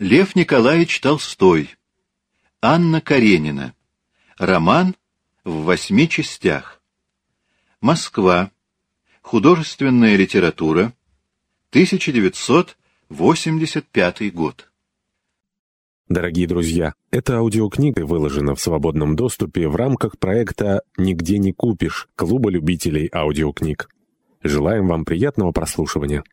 Лев Николаевич Толстой. Анна Каренина. Роман в восьми частях. Москва. Художественная литература. 1985 год. Дорогие друзья, эта аудиокнига выложена в свободном доступе в рамках проекта «Нигде не купишь» Клуба любителей аудиокниг. Желаем вам приятного прослушивания.